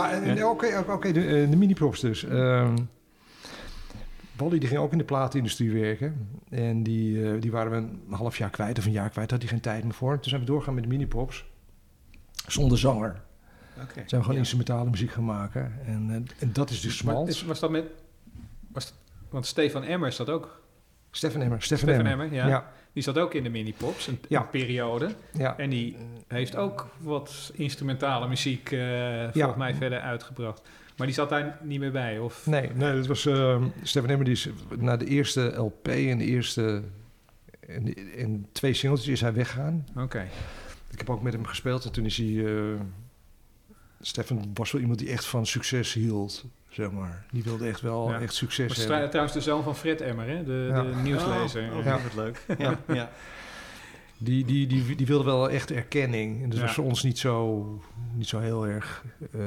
Ja, Ja. oké, oké, oké, de, eh, de mini-props dus. Ehm Wally die ging ook in de platenindustrie werken. En die, eh, die waren we een half jaar kwijt of een jaar kwijt. Had hij geen tijd meer voor. Toen zijn we doorgaan met de mini-props. Zonder zanger. Oké. Zijn we gewoon Ja. instrumentale muziek gaan maken. En, eh, en dat is dus smalt. is- was dat met... Was want Stefan Emmer zat ook... Stefan Emmer. Stefan, Stefan Emmer. Ja. ja. Die zat ook in de mini-pops, een, Ja. een periode. ja. En die heeft ook wat instrumentale muziek eh volgens mij verder uitgebracht. Maar die zat daar niet meer bij, of... Nee, nee, dat was ehm Stefan Emmer. Die is na de eerste LP en de eerste... En, en twee singeltjes is hij weggaan. Oké. Ik heb ook met hem gespeeld en toen is hij... eh Stefan was wel iemand die echt van succes hield, zeg maar. Die wilde echt wel Ja. echt succes Was hebben. trouwens de zoon van Fred Emmer, hè? De, Ja. de nieuwslezer. Oh, oh, Ja. wat leuk. Ja, ja. Die, die, die, die wilde wel echt erkenning. En dat Ja. was voor ons niet zo, niet zo heel erg... eh,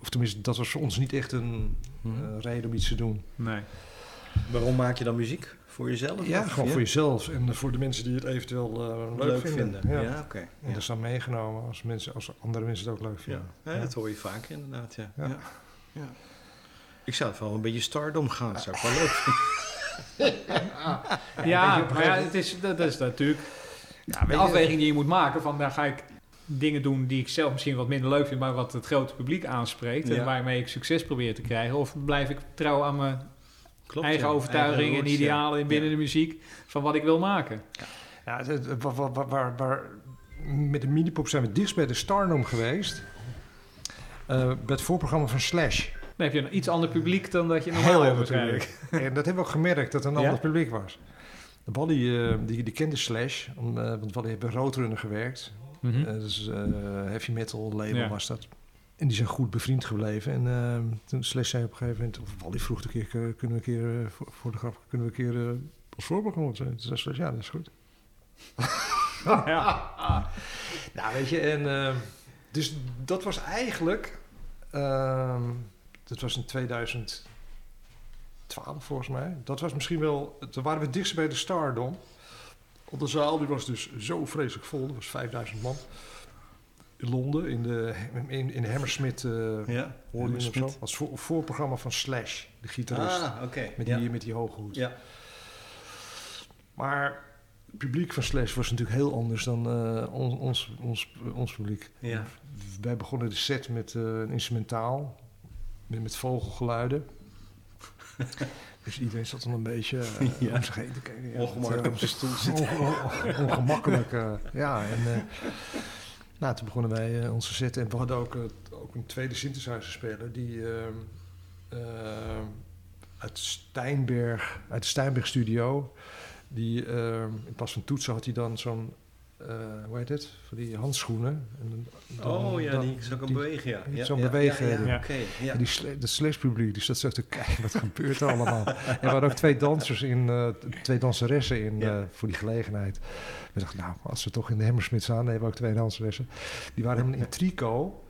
of tenminste, dat was voor ons niet echt een eh, reden om iets te doen. Nee. Waarom maak je dan muziek? Voor jezelf? Ja, Of- gewoon voor jezelf en voor de mensen die het eventueel eh, leuk, leuk, vinden. vinden. Ja. Ja, oké. En Ja. dat is dan meegenomen als, mensen, als andere mensen het ook leuk Ja. vinden. Ja, dat hoor je vaak inderdaad, ja. Ja. Ja. Ja. Ik zou het wel een beetje stardom gaan, dat zou ik wel leuk vinden. Ja, maar ja, het is, dat is natuurlijk Ja, de afweging die je moet maken. Van daar ga ik dingen doen die ik zelf misschien wat minder leuk vind, maar wat het grote publiek aanspreekt. En waarmee ik succes probeer te krijgen. Of blijf ik trouw aan mijn Klopt, eigen ja. overtuigingen Eigen en idealen ja. binnen de muziek van wat ik wil maken. Ja, waar, waar, waar, waar- waar- met de minipop zijn we dichtst bij de Stardom geweest. Eh, bij het voorprogramma van Slash. Dan heb je een iets ander publiek dan dat je normaal hebt publiek. En dat hebben we ook gemerkt, dat het een ander publiek was. De Wally, eh, die, die kende Slash, om, eh, want Wally heeft bij Roadrunner gewerkt. Mhm. Dus heavy metal label was dat. En die zijn goed bevriend gebleven. En eh, toen Slash zei op een gegeven moment, of Wally vroeg een keer, eh, kunnen we een keer, eh, voor, voor de grap, kunnen we een keer eh als voorprogramma zijn? Toen zei Slash, ja, dat is goed. ja. Nou, weet je, en dus dat was eigenlijk, ehm, dat was in 2012 volgens mij. Dat was misschien wel, toen waren we dichtst bij de Stardom. Want de zaal die was dus zo vreselijk vol, dat was 5000 man. Londen, in de, in, in de Hammersmith uh, Ja, je of zo. Hammersmith. Als voor, voorprogramma van Slash, de gitarist. Ah, oké. met, ja. die, met die hoge hoed. Ja. Maar het publiek van Slash was natuurlijk heel anders dan eh, ons, ons, ons, ons publiek. Ja. Wij begonnen de set met eh, een instrumentaal, met, met vogelgeluiden. dus iedereen zat dan een beetje Ja. om zich heen te kijken. Ja, Ongemakkelijk wat, op zijn stoel zitten. onge- onge- ongemakkelijk. ja, en nou, toen begonnen wij eh, onze set. En we hadden ook, eh, een tweede synthesizer speler die ehm, uit Steinberg, uit de Steinberg studio. Die ehm, in plaats van toetsen had hij dan zo'n, eh, hoe heet het? Van die handschoenen. En dan- Oh ja, dan- die aan die- bewegen, ja. ja zo'n ja, bewegen, Ja, ja, ja. oké. ja. en die sle- dat slash-publiek, die zat zo te kijken, wat gebeurt er allemaal? En we hadden ook twee dansers in, eh, twee danseressen in Ja. eh, voor die gelegenheid. We dachten, nou, als we toch in de Hammersmith staan, dan hebben we ook twee danseressen. Die waren helemaal in trico.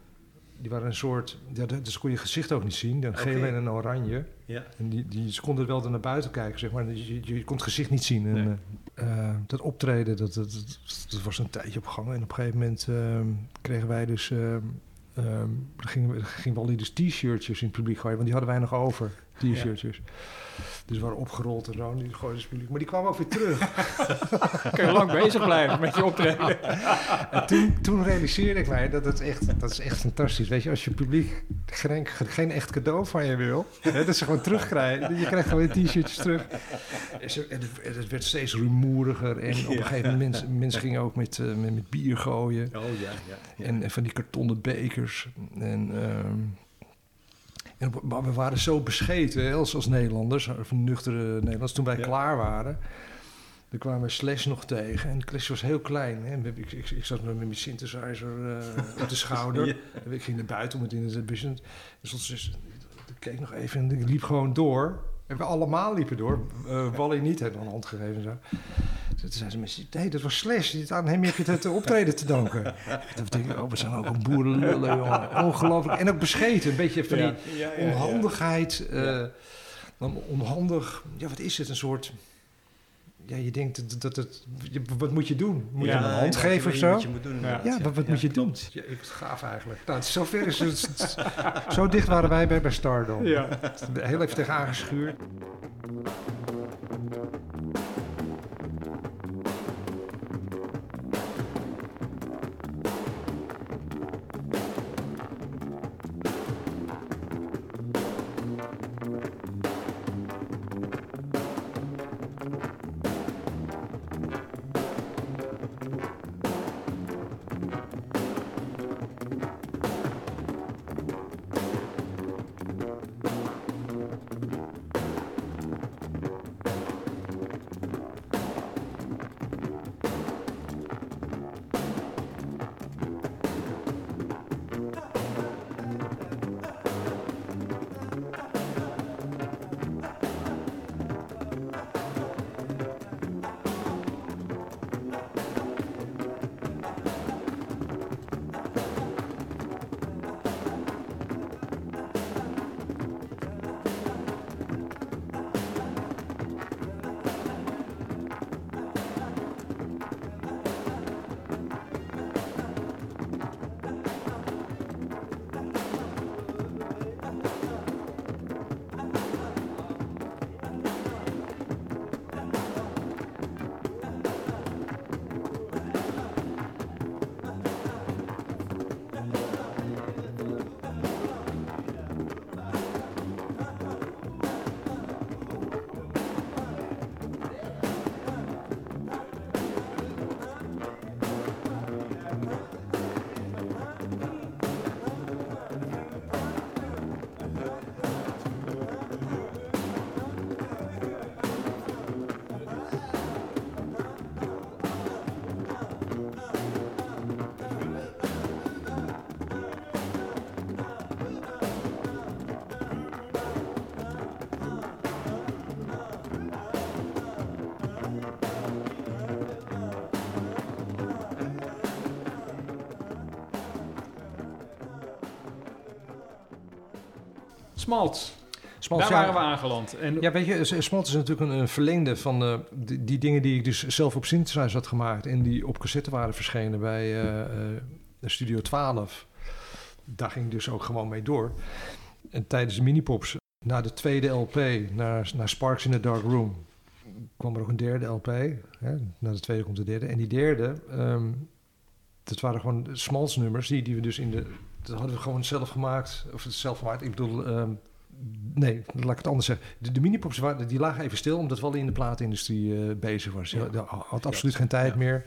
Die waren een soort, ja, dat- dus kon je gezicht ook niet zien. Een geel en een oranje. Ja. En die, die, ze konden wel er naar buiten kijken, zeg maar. Dus Je, je, je kon het gezicht niet zien. En, Nee. Eh, eh, dat optreden, dat, dat, dat, was een tijdje op gang. En op een gegeven moment ehm, kregen wij dus... ehm, gingen, gingen we al die dus t-shirtjes in het publiek gooien. Want die hadden wij nog over, t-shirtjes. Dus we waren opgerold en zo. en Die gooiden publiek. Maar die kwamen ook weer terug. Kun je lang bezig blijven met je optreden. En toen, toen realiseerde ik mij dat het echt, dat is echt fantastisch. Weet je, als je publiek geen, geen echt cadeau van je wil, hè, dat ze gewoon terugkrijgen. Je krijgt gewoon je t-shirtjes terug. En, ze- en het, en het werd steeds rumoeriger. En op een Ja. gegeven moment, mensen, mensen gingen ook met, eh, met, met bier gooien. Oh ja, ja. ja. En, en van die kartonnen bekers. En, ehm, en we waren zo bescheten als, Nederlanders, of nuchtere Nederlanders, toen wij Ja. klaar waren. Dan kwamen we Slash nog tegen. En Slash was heel klein. Hè. Ik, ik, ik zat met mijn synthesizer eh, op de schouder. Ja. En ik ging naar buiten om het in het business. Dus ze- ik keek nog even en ik liep gewoon door. En we allemaal liepen door. Eh Wally niet, heeft een hand gegeven en zo. Toen zeiden ze mensen, nee, dat was Slash. Aan hem heb je het optreden te danken. Ik, oh, we zijn ook een boerenlullen, jongen. Ongelooflijk. En ook bescheten. Een beetje van die Ja, ja, ja. onhandigheid. eh, dan onhandig, ja, wat is het? Een soort, ja, je denkt dat, dat het... wat moet je doen? Moet je een hand geven of zo? Wat je moet doen, Ja, wat, wat moet je doen? Ja, ik- gaaf eigenlijk. Nou, het is zover is het, het- zo dicht waren wij bij, bij Stardom. Ja. Heel even tegen aangeschuurd. Smalts. Smalt, Daar waren we aangeland. En Ja, weet je, Smalt is natuurlijk een, een verlengde van eh, die, die dingen die ik dus zelf op synthesizer had gemaakt en die op cassette waren verschenen bij eh, eh, Studio 12. Daar ging ik dus ook gewoon mee door. En tijdens de minipops, na de tweede LP, naar, naar Sparks in the Dark Room, kwam er ook een derde LP. Hè? Na de tweede komt de derde. En die derde, ehm, dat waren gewoon Smalts nummers, die, die we dus in de... Dat hadden we gewoon zelf gemaakt, of het zelf gemaakt. Ik bedoel, ehm, nee, laat ik het anders zeggen. De, de minipops waren, die lagen even stil, omdat Wally in de platenindustrie eh, bezig was. Ja. Had absoluut geen tijd Ja. meer.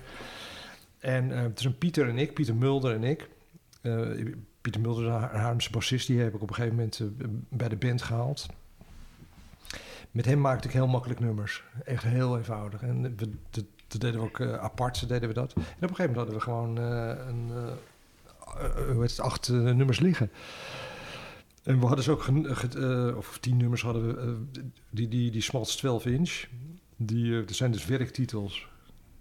En eh, het is een Pieter en ik, Pieter Mulder en ik. Eh, Pieter Mulder, de Ha- Haarlemse bassist, die heb ik op een gegeven moment eh, bij de band gehaald. Met hem maakte ik heel makkelijk nummers. Echt heel eenvoudig. En we, dat, dat deden we ook eh, apart, deden we dat. En op een gegeven moment hadden we gewoon eh, een, eh, eh, hoe heet het, acht eh, nummers liggen. En we hadden ze ook, eh, of tien nummers hadden we, eh, die, die, die Smalts 12 inch. Die, eh, dat zijn dus werktitels.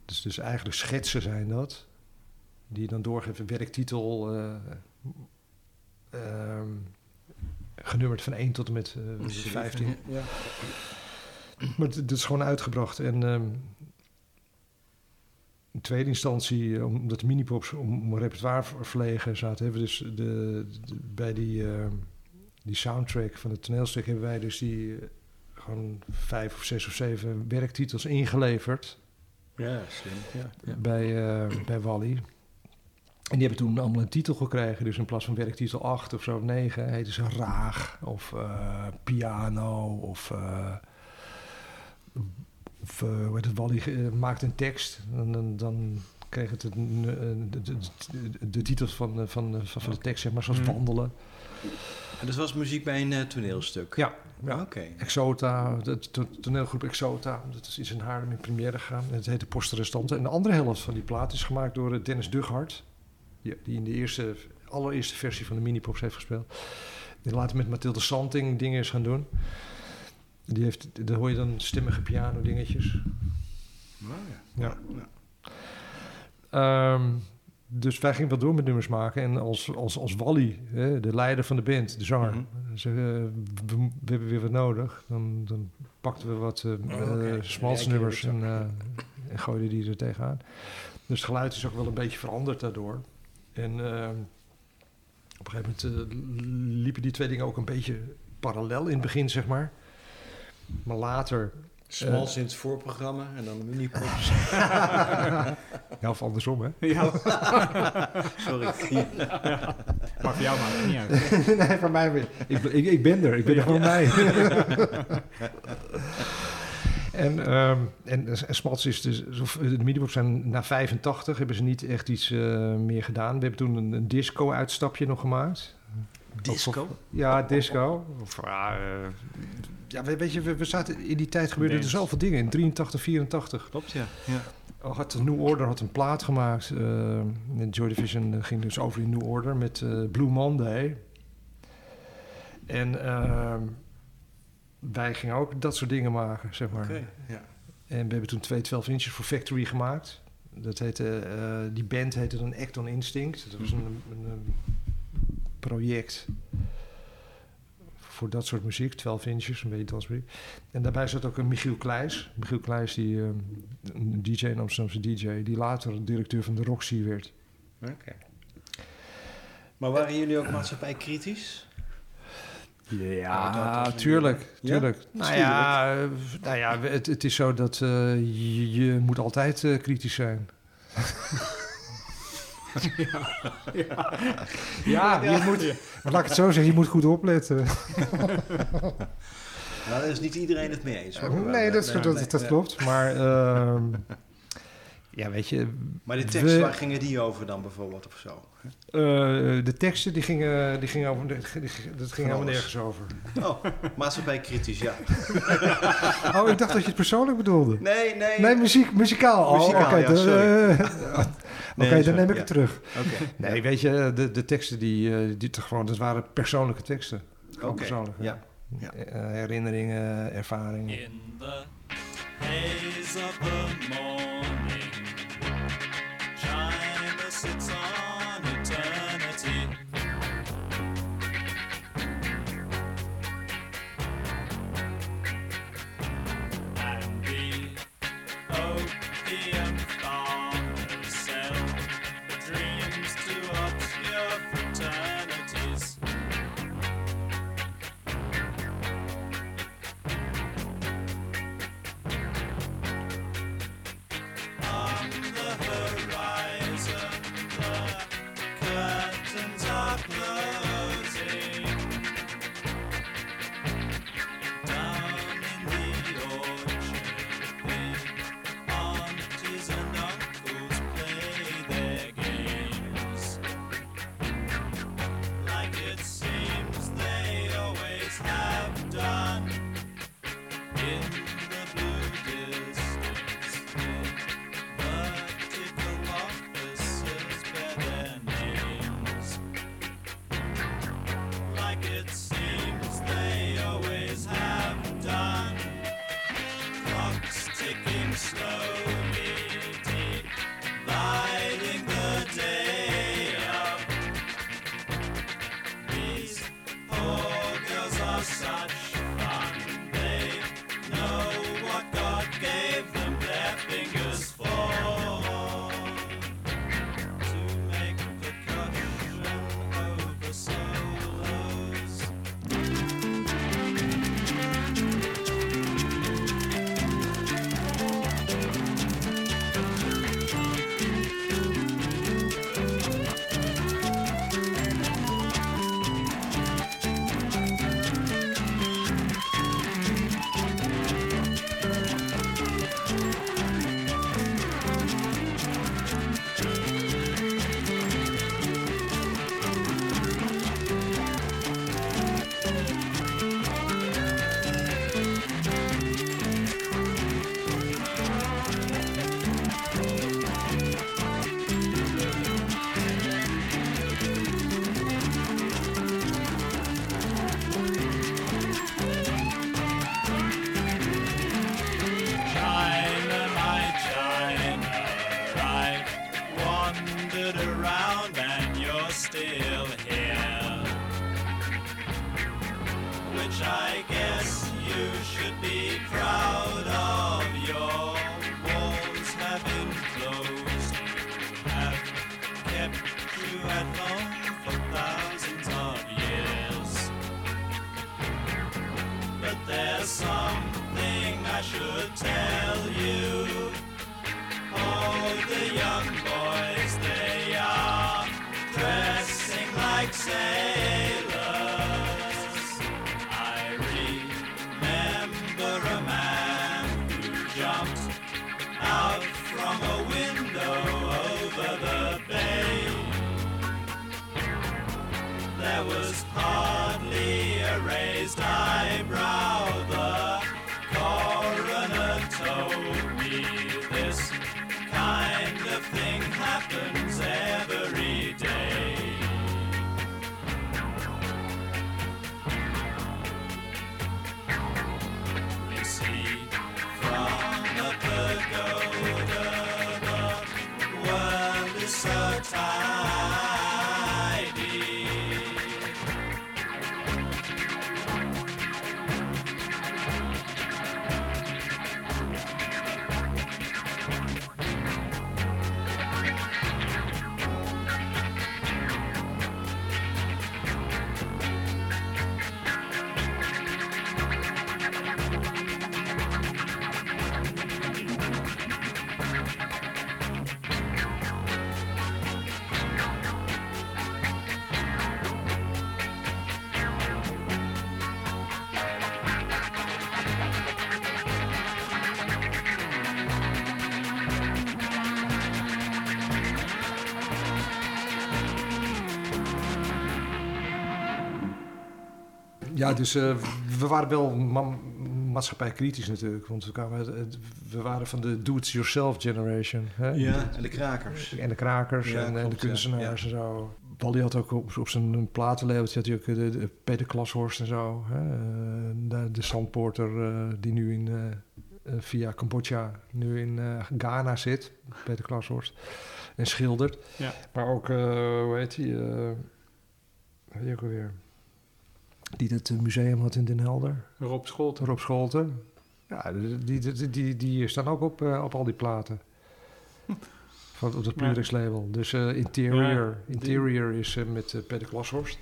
Dus, dus eigenlijk schetsen zijn dat. Die je dan doorgeven, werktitel, eh, ehm, genummerd van 1 tot en met eh, 15. Ja. Maar het, het is gewoon uitgebracht. En ehm, in tweede instantie, eh, omdat de minipops om, repertoire ver- verlegen zaten, hebben we dus de, de- bij die, ehm, die soundtrack van het toneelstuk hebben wij dus die eh, gewoon vijf of zes of zeven werktitels ingeleverd Ja, slim. Ja, ja. bij, eh, bij Wally. En die hebben toen allemaal een titel gekregen. Dus in plaats van werktitel 8 of zo, of 9, heette ze Raag of eh, Piano of... eh, of eh, hoe heet het, Wally eh, maakt een tekst. En dan, dan kreeg het een, een- de, de, de, de titels van, eh, van, eh, van, van de tekst, zeg maar, zoals Mm. Wandelen. En dat was muziek bij een eh, toneelstuk? Ja, ja. Oké. Exota, de to- toneelgroep Exota. Dat is iets in Haarlem in première gegaan. Het heette Postrestante. En de andere helft van die plaat is gemaakt door eh, Dennis Dughart. Die, die in de eerste, allereerste versie van de minipops heeft gespeeld. Die later met Mathilde Santing dingen is gaan doen. Die heeft, daar hoor je dan stemmige piano dingetjes. Oh, ja. Ja. Ehm, dus wij gingen wel door met nummers maken. En als, als, als Wally, hè, de leider van de band, de zanger, zei, eh, we, we hebben weer wat nodig. Dan, dan pakten we wat Ja, ik en, eh, en gooiden die er tegenaan. Dus het geluid is ook wel een beetje veranderd daardoor. En op een gegeven moment liepen die twee dingen ook een beetje parallel in het begin, zeg maar. Maar later, Smals in het voorprogramma en dan de mini-pops. ja, of andersom, hè? Ja, Sorry. maar voor jou maakt het niet uit. nee, voor mij weer. Ik, ik, ik ben er, ik ben er gewoon bij. en, ehm en, en Smats is dus, of de Minipop zijn na 85 hebben ze niet echt iets eh, meer gedaan. We hebben toen een, een disco-uitstapje nog gemaakt. Disco? Ja, disco. Of, ja, eh, ja, we- weet je, we, we zaten in die tijd gebeurden er zoveel dingen. In 83, 84. Klopt, ja. ja. Oh, had de New Order had een plaat gemaakt. en Joy Division eh, ging dus over in New Order met eh, Blue Monday. En ehm, wij gingen ook dat soort dingen maken, zeg maar. Oké, ja. En we hebben toen twee 12 inches voor Factory gemaakt. Dat heette, die band heette dan Acton Instinct. Dat was een, een, een project voor dat soort muziek, 12 inches, een beetje dansmuziek. En daarbij zat ook een Michiel Kleijs. Michiel Kleijs, die, eh, een DJ, een Amsterdamse DJ, die later directeur van de Roxy werd. Oké. Maar waren jullie ook maatschappij kritisch? Ja, was- tuurlijk. Ja? tuurlijk. Nou, ja, eh, nou ja, het, het is zo dat eh, je, je moet altijd eh, kritisch zijn. ja, je moet, maar laat ik het zo zeggen, je moet goed opletten. Nou, daar is niet iedereen het mee eens. hoor. nee, dat, Nee, dat, nee, dat nee. klopt. Maar ehm, ja, weet je, Maar de tekst, We- waar gingen die over dan bijvoorbeeld of zo? eh, de teksten die gingen, die gingen over, die- die- dat ging helemaal nergens over. Oh, maatschappij kritisch, ja. Oh, ik dacht dat je het persoonlijk bedoelde. Nee, nee. Nee, muziek, muzikaal. Oh, Muzikaal, ja, sorry. Oké, Nee, dan neem ik ja. het terug. Oké. Nee, weet je, de, de teksten die, eh, die toch gewoon, dat waren persoonlijke teksten. Gewoon Oké, persoonlijk. ja. Ja. Eh, herinneringen, ervaringen. In the haze of the morning, Ja, dus eh, we waren wel ma maatschappij kritisch natuurlijk. Want we, kwamen, we waren van de do-it-yourself generation. Hè? Ja, en de krakers. En de krakers Ja, en, en de ja. kunstenaars en zo. Wally had ook op, op zijn platenlabeltje had hij ook de, de Peter Klashorst en zo. Hè? Eh, de, de zandpoorter eh, die nu in, eh, eh, via Cambodja nu in eh, Ghana zit. Peter Klashorst. En schildert. Ja. Maar ook, eh, hoe heet hij? eh weet je ook alweer? Die dat eh, museum had in Den Helder. Rob Scholten. Rob Scholten. Ja, die, die, die, die staan ook op, eh, op al die platen. Van, op dat Ja. Plurex label. Dus eh, Interior. Ja, die- Interior is eh, met eh, Peter Klashorst.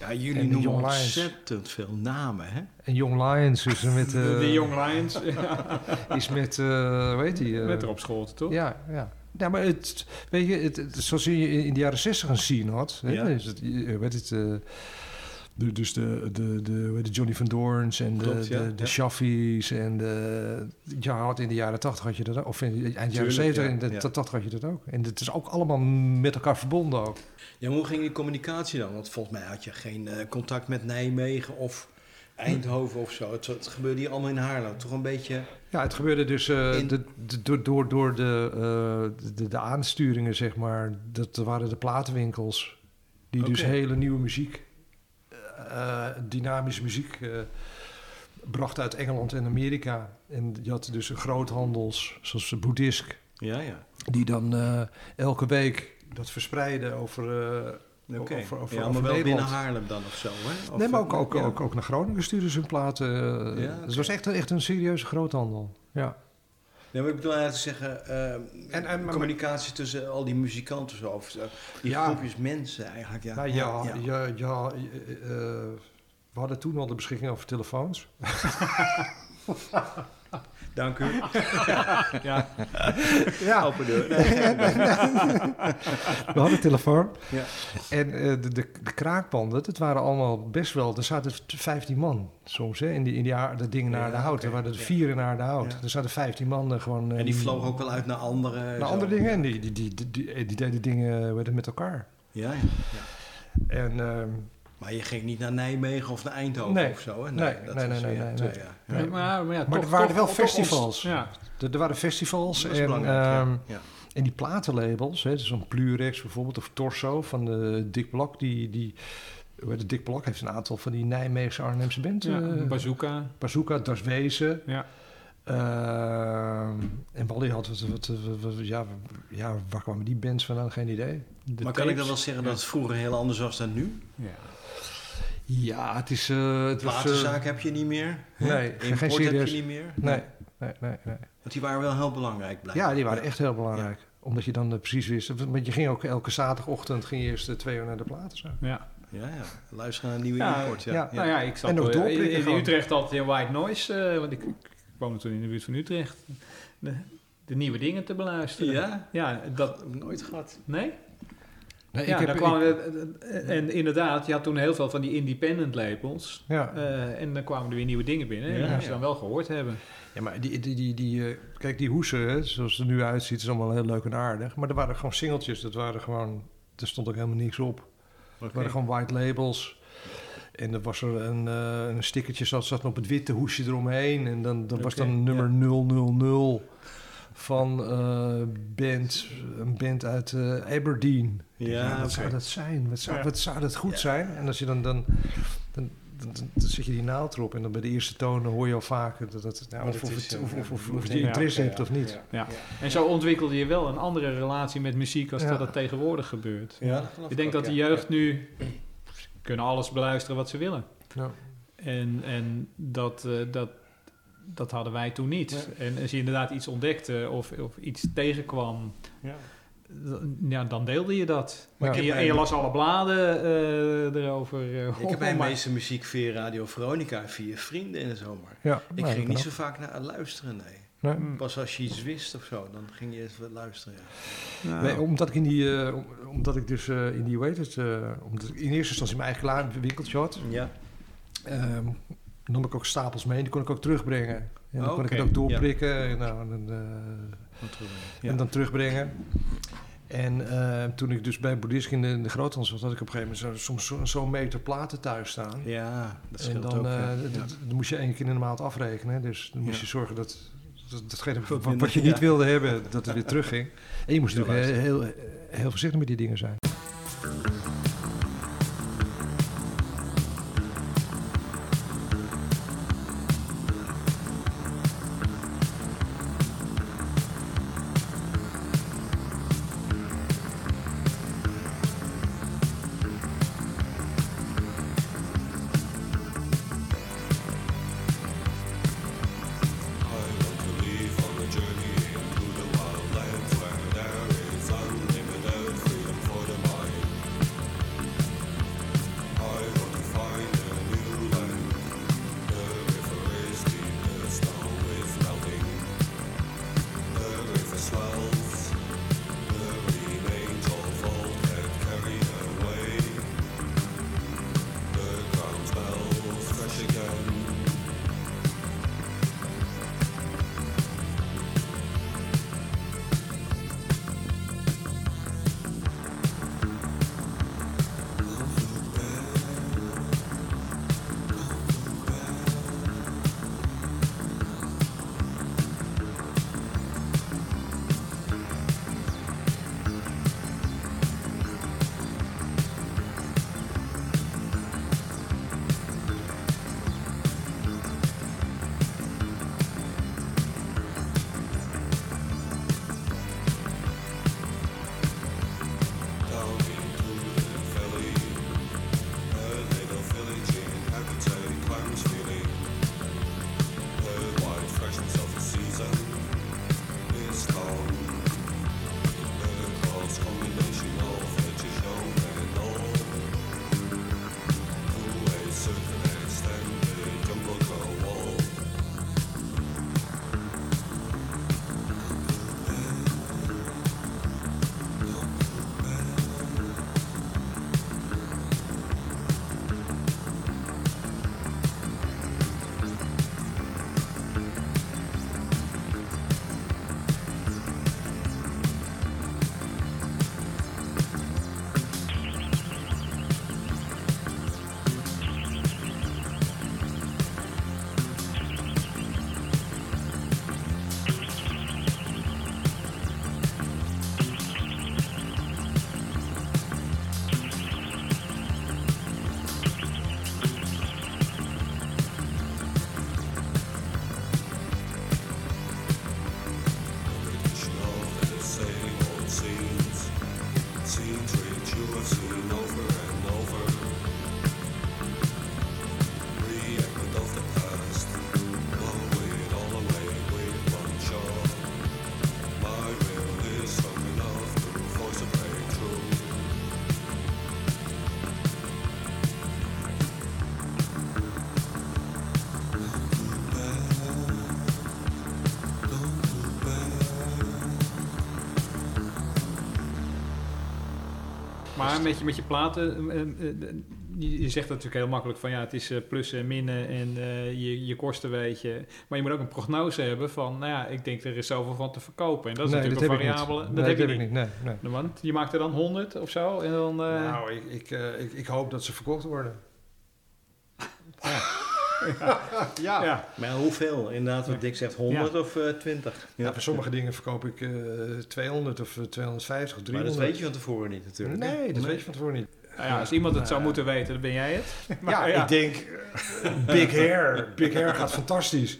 Ja, jullie En noemen Young Lions. ontzettend veel namen, hè? En Young Lions is eh, met... de, eh, de Young Lions. Is met, eh hoe heet die? eh, met Rob Scholten, toch? Ja, ja. Ja, maar het, weet je, het, het- zoals je in de jaren zestig een scene had, hè, Ja. is het, je weet het, eh, de, dus de, de, de, het, Johnny van Doorns en de, Klopt, ja, de, de. Shaffies en de, ja, had in de jaren tachtig had je dat ook, of in de eind jaren zeventig, in de tachtig had je dat ook. En het is ook allemaal met elkaar verbonden ook. Ja, maar hoe ging die communicatie dan? Want volgens mij had je geen eh, contact met Nijmegen of Eindhoven of zo. Het, het gebeurde hier allemaal in Haarlem. Toch een beetje... Ja, het gebeurde dus eh, In- de, de- door, door, door de, eh, de, de aansturingen, zeg maar. Dat waren de platenwinkels die dus hele nieuwe muziek, dynamische muziek, eh, brachten uit Engeland en Amerika. En je had dus groothandels, zoals Boeddhisk, Ja, ja. die dan eh, elke week dat verspreiden over... eh, Oké. over- over- ja, over wel binnen. Haarlem dan of zo, hè? Of, nee, maar eh, ook, ook, ja. ook, ook naar Groningen stuurden ze hun platen. eh, Het was echt, echt een serieuze groothandel. Ja. Nee, maar ik bedoel eigenlijk te zeggen... eh, En- en- maar- communicatie tussen al die muzikanten zo. Of zo. Die Ja. groepjes mensen eigenlijk, ja. Nou ja, ja. ja. ja, eh, eh, we hadden toen al de beschikking over telefoons. Dank u. Ja. Ja, Open deur. we hadden telefoon. Ja. En eh, de, de, de kraakbanden, dat waren allemaal best wel... Er zaten 15 man soms hè, in die, in die dat ding naar de hout. Er waren er vier in naar de hout. Ja. Er zaten 15 man eh, gewoon... eh, En die vlogen ook wel uit naar andere... Naar zo. andere dingen. En die, die, die, die, die, die deden dingen met elkaar. Ja, ja. En... ehm, Maar je ging niet naar Nijmegen of naar Eindhoven Nee. of zo, hè? Nee, dat nee, was nee, nee, te- nee. ja. Nee. Maar, maar, ja, Maar toch- er waren toch- wel festivals. ja, er, er waren festivals Dat en... ehm, ja. En die platenlabels, hè, dus zo'n Plurex bijvoorbeeld, of Torso van de Dick Blok, die, die hoe heet het, Dick Blok heeft een aantal van die Nijmeegse Arnhemse band. ja, eh, Bazooka. Bazooka, Das Wezen. Ja. ehm, en Wally had wat, wat, wat- wat- ja, ja, waar kwamen die bands vandaan? Geen idee. De Maar kan ik dan wel zeggen dat het vroeger heel anders was dan nu? Ja. Ja, het is... het was, Platenzaak heb je niet meer. nee, Import geen heb je niet meer. Nee, nee, nee, nee. Want die waren wel heel belangrijk, blijkbaar. Ja, die waren echt heel belangrijk. Omdat je dan eh, precies wist... Want je ging ook elke zaterdagochtend ging je eerst eh, twee uur naar de platenzaak. Ja. Ja, ja. Luisteren naar nieuwe Ja, import, ja. ja. Nou ja, ik zat En ook eh, doorprikken in, in. Utrecht altijd in White Noise. eh, want ik, ik woonde toen in de buurt van Utrecht, de, de nieuwe dingen te beluisteren. Ja? Ja, dat... Dat heb ik nooit gehad. Nee? Nee, ja, ik heb, ik- en inderdaad, je had toen heel veel van die independent labels. ja. Eh, en dan kwamen er weer nieuwe dingen binnen. En Ja, die je ja. dan wel gehoord hebben. ja, maar die, die, die, die, eh, kijk, die hoesen, hè, zoals het er nu uitziet, is allemaal heel leuk en aardig. Maar er waren gewoon singeltjes, dat waren gewoon, er stond ook helemaal niks op. Oké. Het waren gewoon white labels. En er was er een, eh een stickertje, zat, zat op het witte hoesje eromheen. En dan, dan was dan nummer 000 van eh band, een band uit eh, Aberdeen. Ja, wat zou dat zijn? Wat zou, Ja. wat zou dat goed Ja. zijn? En als je dan, dan, dan, dan, dan, dan zet je die naald erop. En dan bij de eerste tonen hoor je al vaker dat het, nou, Wat of, het of, is, het- ja. of, of, of, Ja. of je interesse Ja, hebt of niet. Ja. En zo ontwikkelde je wel een andere relatie met muziek als Ja. dat het tegenwoordig gebeurt. Ja, dat Ik denk dat de ja. jeugd nu kunnen alles beluisteren wat ze willen. Ja. En, en dat, eh, dat, dat hadden wij toen niet. En als je inderdaad iets ontdekte of, of iets tegenkwam, Ja. ja, dan deelde je dat. Maar en, je, bij- en je las alle bladen eh, erover. eh, Ik heb mijn maar- meeste muziek via Radio Veronica, via vrienden in de zomer. Ja, Ik nou, ging niet zo vaak naar luisteren, nee. ook. Nee. Mm. Pas als je iets wist of zo, dan ging je even luisteren. Ja. Nou, Nee, omdat ik in die, eh, om- omdat ik dus eh, in die, hoe heet het, eh, omdat ik in eerste instantie mijn eigen winkeltje had, Ja. ehm, nam ik ook stapels mee en die kon ik ook terugbrengen. En dan Oh, kon ik het ook doorprikken en, nou, en, dan, eh, Ja. en dan terugbrengen. En eh, toen ik dus bij Boeddhisk in de, in de groothandel zat, had ik op een gegeven moment zo- soms zo- zo'n meter platen thuis staan. Ja, dat en scheelt dan, ook. eh, ja. dan moest je één keer in de maand afrekenen. Dus dan moest je zorgen dat, dat datgene wat, je niet wilde hebben, dat het weer terugging. En je moest natuurlijk heel, heel voorzichtig met die dingen zijn. Maar met je, met je platen, eh, eh, eh, je, je zegt natuurlijk heel makkelijk van ja, het is eh, plussen en minnen en eh, je, je kosten weet je. Maar je moet ook een prognose hebben van, nou ja, ik denk er is zoveel van te verkopen. En dat is Nee, natuurlijk dat een heb ik niet. variabele. Nee, Dat heb je ik niet. Nee, nee. Nou, Want je maakt er dan 100 of zo en dan... eh, Nou, ik, ik, eh, ik, ik hoop dat ze verkocht worden. ja. Ja. Maar hoeveel? Inderdaad, wat Dick zegt, 100 of eh 20? Ja, voor sommige dingen verkoop ik eh 200 of eh, 250 of Maar 300. dat weet je van tevoren niet natuurlijk. hè? Nee, dat weet je van tevoren niet. Nou ja, als iemand het zou Eh, moeten weten, dan ben jij het. Ja, Maar ja. ik denk, eh, Big Hair. Big Hair gaat fantastisch.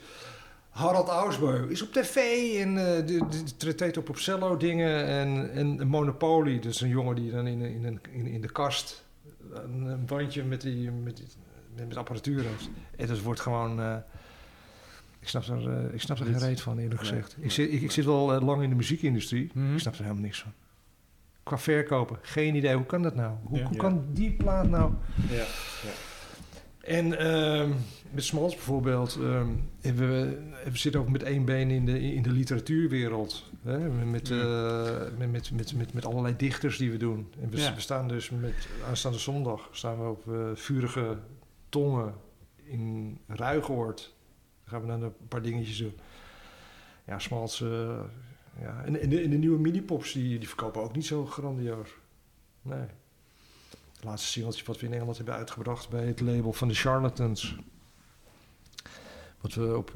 Harald Ausbeu is op tv en eh de, de, treedt op op cello dingen. En, en Monopoly, dus een jongen die dan in, in, een- in, in de kast een, een bandje met, die, met, die- met, apparatuur. En dat wordt gewoon... eh, ik snap er, eh, ik snap er geen reet van, eerlijk Nee. gezegd. Ik, zit, ik, ik zit wel eh, lang in de muziekindustrie. Mhm. Ik snap er helemaal niks van. Qua verkopen, geen idee. Hoe kan dat nou? Hoe, Ja. hoe Ja. kan die plaat nou... Ja. En ehm, met Smalls bijvoorbeeld, ehm, hebben we, we zitten ook met één been in de, in de literatuurwereld. Hè? Met, met, met, met, met, met allerlei dichters die we doen. En we, Ja. we staan dus met aanstaande zondag staan we op eh, vurige tongen in Ruigoord. Dan gaan we dan een paar dingetjes doen. Ja, Smalls. eh, ja. En, en, de, en de nieuwe minipops die, die verkopen ook niet zo grandioos. Nee. Het laatste singeltje wat we in Engeland hebben uitgebracht bij het label van de Charlatans. Wat we op, eh,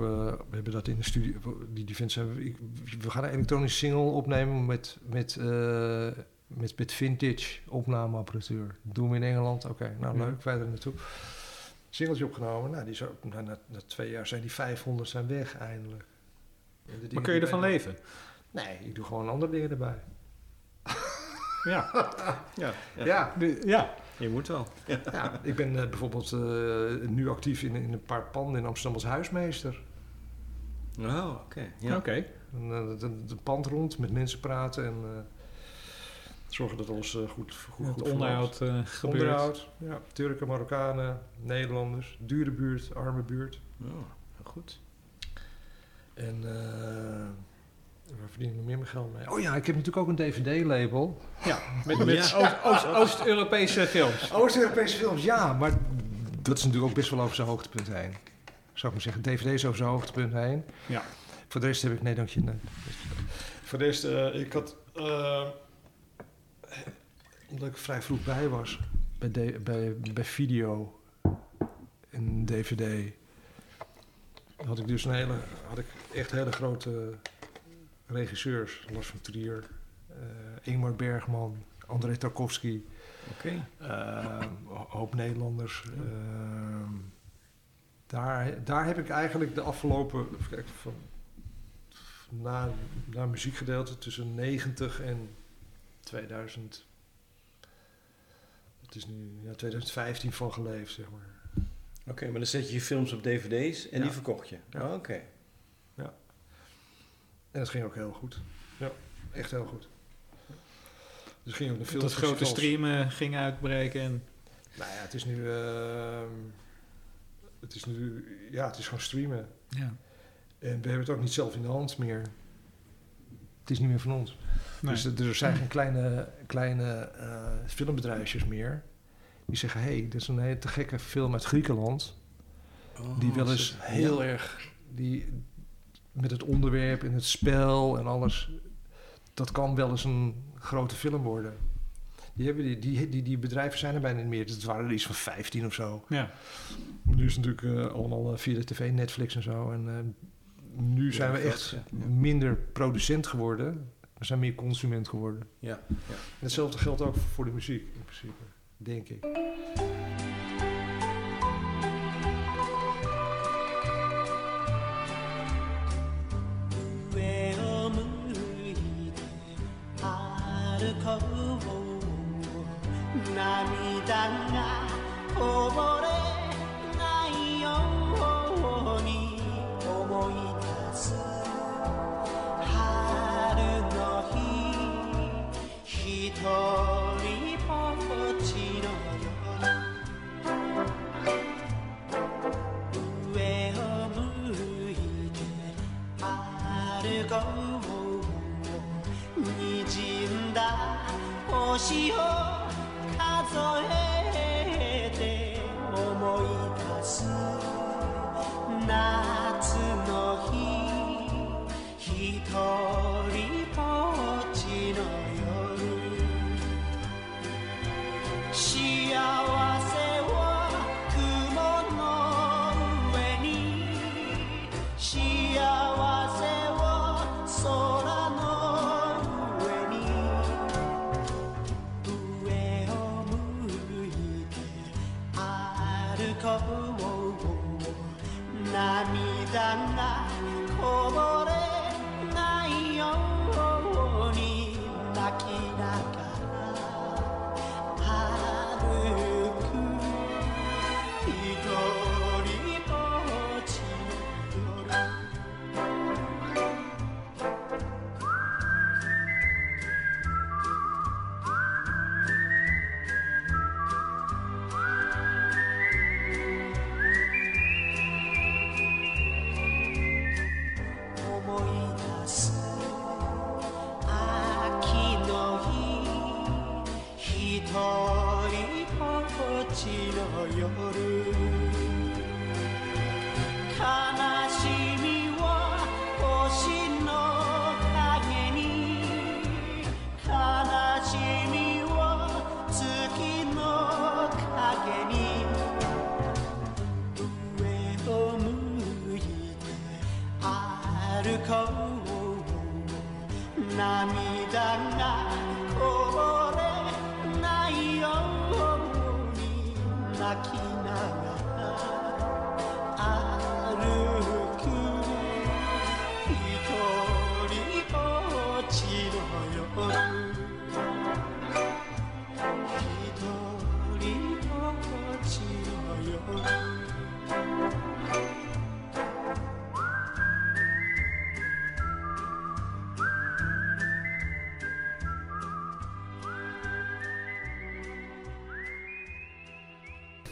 we hebben dat in de studio, die, die ik- we gaan een elektronische single opnemen met, met, eh, met, met vintage opnameapparatuur. Dat doen we in Engeland, oké, nou Ja. leuk, verder naartoe. Singeltje opgenomen, nou, die is ook, na, na, na twee jaar zijn die 500 zijn weg eindelijk. En de Maar kun je ervan leven? Nee, ik doe gewoon andere dingen erbij. Ja. Ja. ja. Ja, ja. Je moet wel. Ja, ik ben eh, bijvoorbeeld eh, nu actief in, in een paar panden in Amsterdam als huismeester. Oh, oké. Ja. Oké. Eh, pand rond, met mensen praten en eh, zorgen dat alles eh, goed, goed, onderhoud eh, verloopt. gebeurt. Onderhoud, ja. Turken, Marokkanen, Nederlanders, dure buurt, arme buurt. Oh, goed. En eh waar verdien ik nog meer mijn geld mee? Oh ja, ik heb natuurlijk ook een DVD-label. Ja, met, met Ja. Oost- Oost- Oost-Europese films. Oost-Europese films, ja, maar dat is natuurlijk ook best wel over zijn hoogtepunt heen. Zou ik maar zeggen, DVD's over zijn hoogtepunt heen. Ja. Voor de rest heb ik, nee dank je, nee. Voor de rest, eh, ik had, eh, omdat ik vrij vroeg bij was, bij, bij, bij video en DVD, had ik dus een hele, had ik echt hele grote regisseurs. Lars van Trier, eh Ingmar Bergman, André Tarkovsky, Oké. Ehm, een hoop Nederlanders. Ehm, daar, daar heb ik eigenlijk de afgelopen, kijken, van, na, na muziekgedeelte tussen 90 en 2000, het is nu ja, 2015 van geleefd, zeg maar. Oké, maar dan zet je je films op dvd's en Ja. die verkocht je. Ja. Oh, Oké. En dat ging ook heel goed. Ja, echt heel goed. Dus ging ook de Dat grote streamen ging uitbreken. En, Nou ja, het is nu, ehm, het is nu, ja, het is gewoon streamen. ja. En we hebben het ook niet zelf in de hand meer. Het is niet meer van ons. Nee. Dus er zijn geen kleine, kleine eh, filmbedrijfjes meer. Die zeggen, hé, hey, dit is een hele te gekke film uit Griekenland. die wel eens Oh, heel erg... Die, met het onderwerp en het spel en alles... Dat kan wel eens een grote film worden. Die, hebben die, die, die, die bedrijven zijn er bijna niet meer. Het waren er iets van 15 of zo. ja. Nu is het natuurlijk eh, allemaal eh, via de tv, Netflix en zo. En nu zijn we echt ja. minder producent geworden. We zijn meer consument geworden. Ja. En hetzelfde geldt ook voor de muziek, in principe. Denk ik. 上 she holds. こぼれ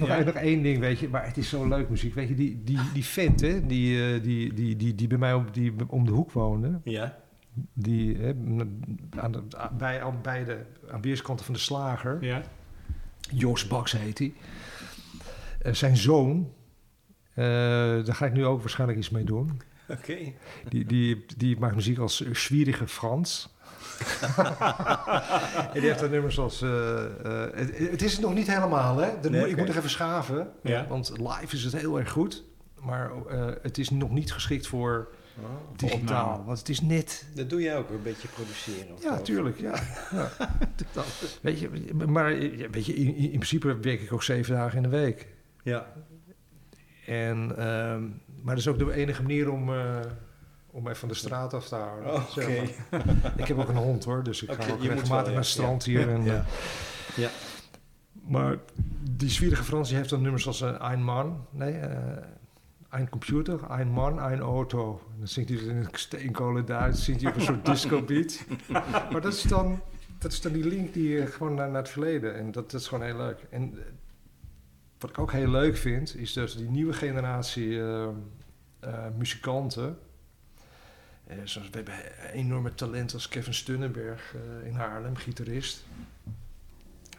Nog, Ja. nog één ding, weet je, maar het is zo leuk muziek. Weet je, die, die, die vent, hè, die, eh, die, die, die, die bij mij om, die om de hoek woonde, Ja. die hè, aan de, bij, aan beide, aan weerskanten van de slager, Ja. Jos Baks heet hij. Eh, zijn zoon, eh, daar ga ik nu ook waarschijnlijk iets mee doen. Oké. Die, die, die maakt muziek als Schwierige Frans. en die heeft dan nummers als... eh, eh, het, het is het nog niet helemaal, hè? Nee, Ik moet nog even schaven. Ja. Want live is het heel erg goed. Maar eh, het is nog niet geschikt voor digitaal. opname. Want het is net... Dat doe jij ook een beetje produceren. of Ja, tuurlijk, ja. ja. Weet je, maar weet je, in, in principe werk ik ook zeven dagen in de week. Ja. En, ehm, maar dat is ook de enige manier om, eh, om mij van de straat af te houden. Oké. zeg maar. Ik heb ook een hond hoor, dus ik Oké, ga ook je regelmatig wel, ja. naar het strand Ja. hier. En, Ja. eh, Ja. maar die zwierige Frans heeft dan nummers als een Ein Man, nee, eh Ein Computer, Ein Man, Ein Auto. En dan zingt hij in een steenkolen Duits, zingt hij op een soort disco beat. maar dat is dan, dat is dan die link die eh, gewoon naar, naar het verleden. En dat, dat is gewoon heel leuk. En wat ik ook heel leuk vind, is dus die nieuwe generatie muzikanten. Eh, zoals, we hebben enorme talent als Kevin Stunnenberg eh, in Haarlem, gitarist.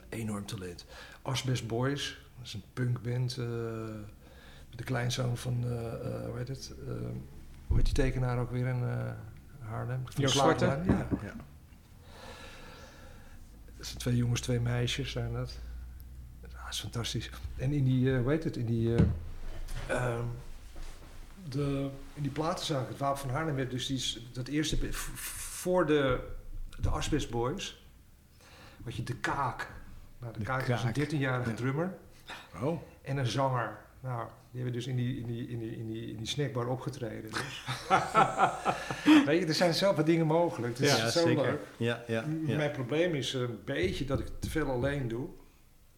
Enorm talent. Asbest Boys, dat is een punkband. eh de kleinzoon van, hoe heet het? Hoe heet die tekenaar ook weer in Haarlem? Joost Zwarte? Ja. Ja. Dat zijn twee jongens, twee meisjes zijn dat. Dat is fantastisch. En in die, eh hoe heet het, in die, eh, ehm, de, in die platenzaak, het Wapen van Haarlem, dus die, is- dat eerste, be- voor de, de Asbest Boys, had je de Kaak. Nou, de, De Kaak, was een Kaak. 13-jarige Ja. drummer Oh. en een zanger. Nou, die hebben dus in die, in die, in die, in die, in die snackbar opgetreden. Dus. Weet je, er zijn zoveel dingen mogelijk. Het is Ja, zo zeker. leuk. Ja, ja, ja. Mijn probleem is een beetje dat ik te veel alleen doe.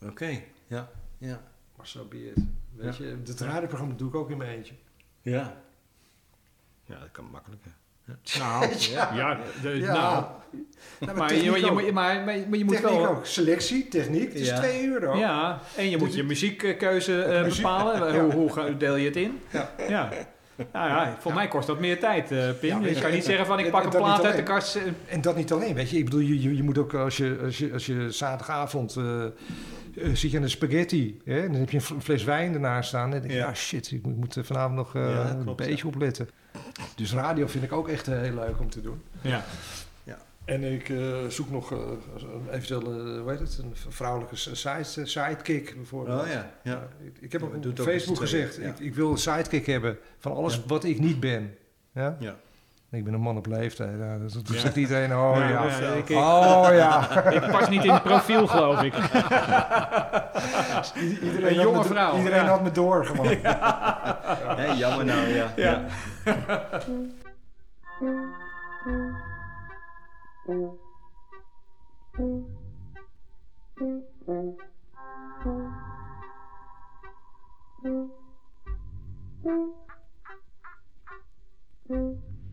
Oké. Ja. Ja. Maar zo be it. Weet je, het radioprogramma doe ik ook in mijn eentje. Ja. Ja, dat kan makkelijker. Nou, ja, de, Ja. nou. Nou, Maar, techniek je, je, maar, maar, maar je moet techniek wel... ook. Selectie, techniek. Het is Ja. twee uur ook. Ja, en je moet je muziekkeuze eh, Muziek- bepalen. Ja. Hoe, hoe ga- deel je het in? Ja. Ja. Nou ja, voor mij kost dat meer tijd, eh, Pim. Ja, weet je je, kan niet en- zeggen van ik pak en een plaat uit de kast. eh, En dat niet alleen, weet je. Ik bedoel, je, je, je moet ook als je, als je, als je zaterdagavond eh, eh, zit je aan de spaghetti. Hè, dan heb je een fl- fles wijn ernaast staan. En denk je, Ja. ah shit, ik moet, moet vanavond nog eh, Ja, een beetje opletten. Dus radio vind ik ook echt eh, heel leuk om te doen. Ja. En ik zoek nog een eventueel, heet het, een vrouwelijke side, sidekick bijvoorbeeld. Oh ja. Ja. Ik, ik heb Ja, op Facebook gezegd, ja. ik, ik wil een sidekick hebben van alles Ja. wat ik niet ben. Ja? Ja. Ik ben een man op leeftijd. Ja, dat, dat Ja. zegt iedereen, oh ja. Ja, ja, ik- ik- oh ja. Ik pas niet in het profiel, geloof ik. I- iedereen Een had jonge me- vrouw, Iedereen ja. had me door gewoon. Hè, jammer nou, ja. Ja.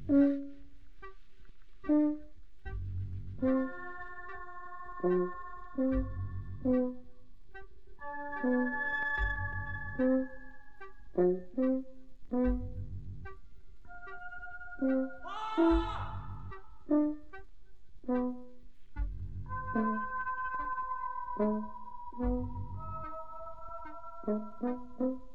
Maar heb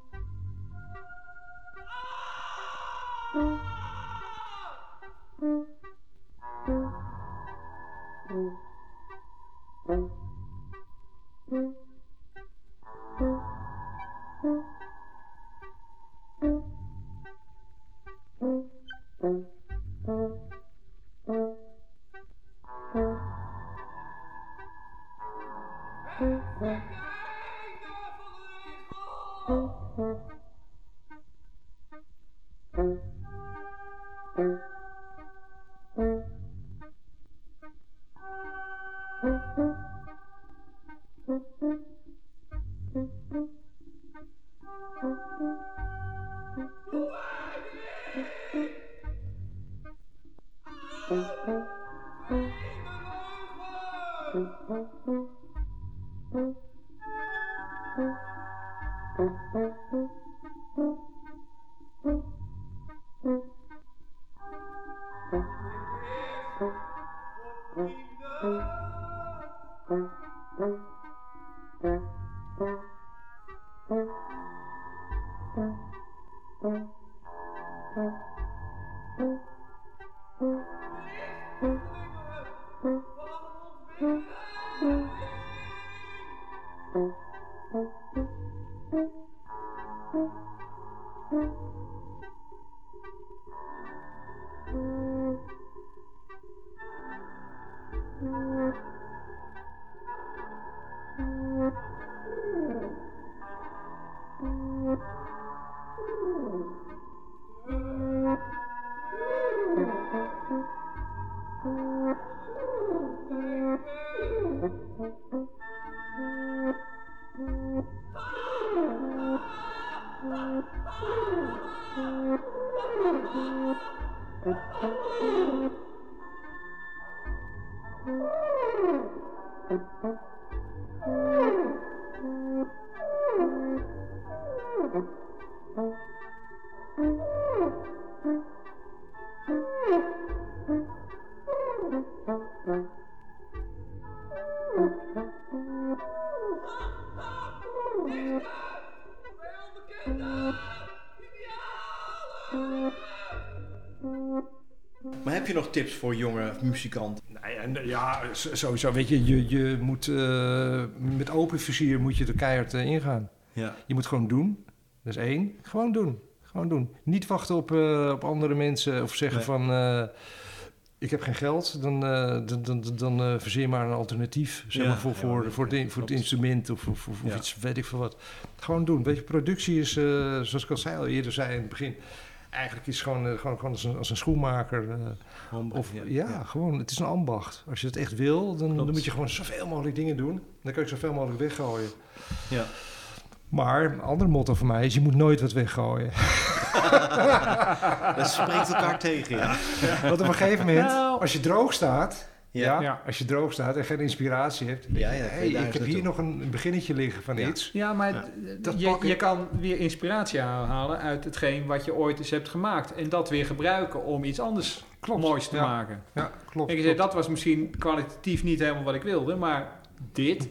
Nog tips voor jonge muzikanten? Ja, en, ja, sowieso. Weet je, je, je moet eh, met open vizier moet je er keihard eh, ingaan. Ja. Je moet gewoon doen. Dat is één. Gewoon doen. Gewoon doen. Niet wachten op, eh, op andere mensen of zeggen Nee. van... eh, ik heb geen geld, dan, eh, dan, dan, dan eh, verzin maar een alternatief. Zeg Ja, maar voor, ja, voor, voor, het, in- voor het instrument of, of, of iets, weet ik veel wat. Gewoon doen. Weet je, productie is, eh, zoals ik al zei, al eerder zei in het begin... Eigenlijk is het gewoon, eh, gewoon, gewoon als, een, als een schoenmaker... eh, of, ja, gewoon, het is een ambacht. Als je het echt wil, dan, dan moet je gewoon zoveel mogelijk dingen doen. Dan kan je zoveel mogelijk weggooien. Ja. Maar een ander motto van mij is, je moet nooit wat weggooien. Dat spreekt elkaar tegen, ja. Want op een gegeven moment, Nou. als je droog staat... Ja. Ja. als je droog staat en geen inspiratie hebt... Ja, ja, hey, ik heb hier nog een beginnetje liggen van Ja. iets. Ja, maar Dat je, pak ik. je kan weer inspiratie halen uit hetgeen wat je ooit eens hebt gemaakt. En dat weer gebruiken om iets anders Klopt. moois te Ja. maken. Ja, klopt. En je zei, klopt. dat was misschien kwalitatief niet helemaal wat ik wilde, maar dit